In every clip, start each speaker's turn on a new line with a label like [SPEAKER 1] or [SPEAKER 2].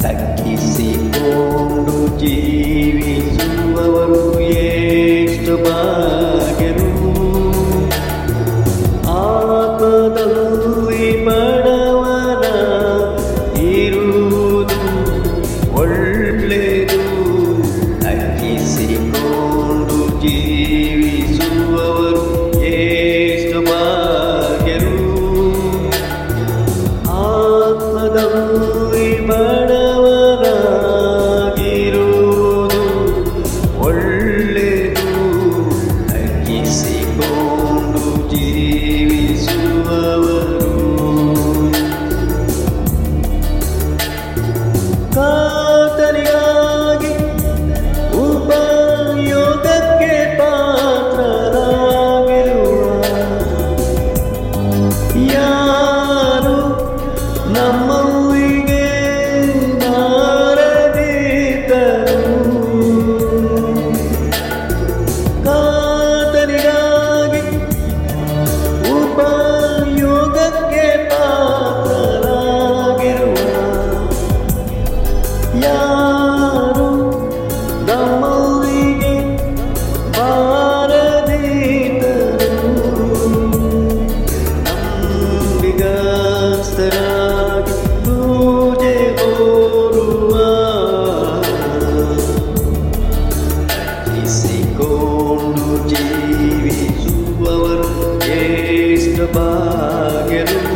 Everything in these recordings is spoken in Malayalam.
[SPEAKER 1] tak isi kong duji Oh. ಎಷ್ಟು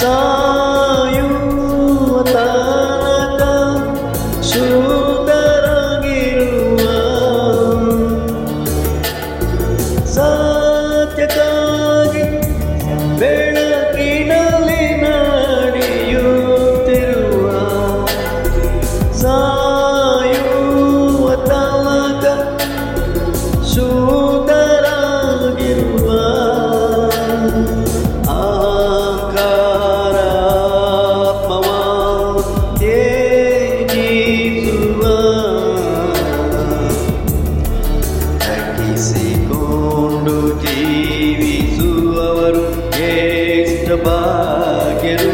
[SPEAKER 1] So ഭാഗ്യം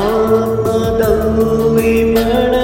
[SPEAKER 1] ആത്മതൗ വിമണ